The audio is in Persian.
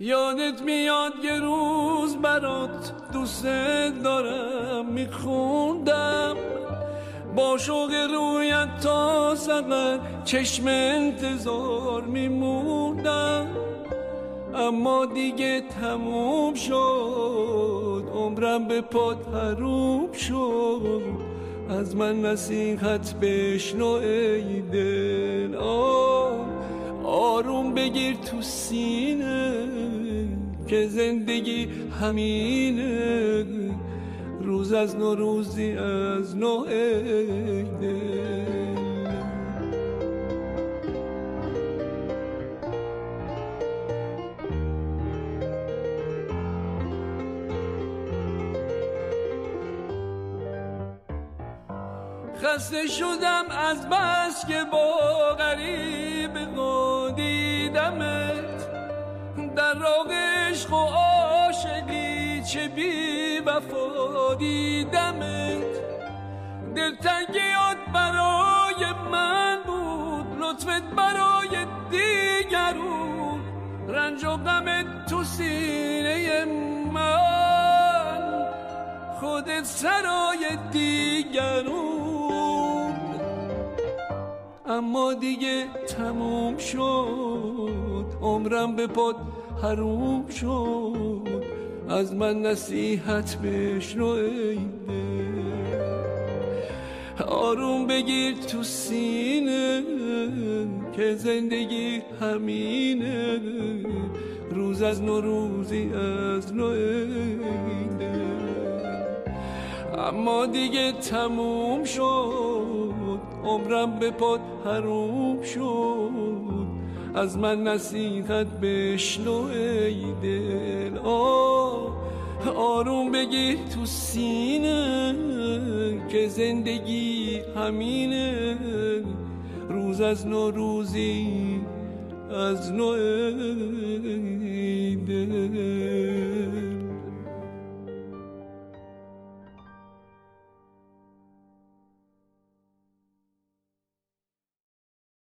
یادت میاد یه روز برات دوست دارم میخوندم. با شوق رویت تا سقر چشم انتظار میموندم. اما دیگه تموم شد عمرم به پات حروم شد. از من نصیحت بشنو ای دل آروم بگیر تو سینه که زندگی همینه. روز از نو روزی از نو ای دل خسته شدم از بس که با غریب عشق و عاشقی چه بی وفا دیدمت دلتنگیات برای من بود لطفت برای دیگرون. رنج و غمت تو سینه من خودت سرای دیگرون. اما دیگه تموم شد. عمرم به پاد حروم شد. از من نصیحت بشنو ای آروم بگیر تو سینه که زندگی همینه. روز از نو روزی از نو اما دیگه تموم شد. عمرم به پاد حروم شد. از من نصیحت بشنو ای دل. آروم بگیر تو سینه که زندگی همینه. روز از نو روزی از نو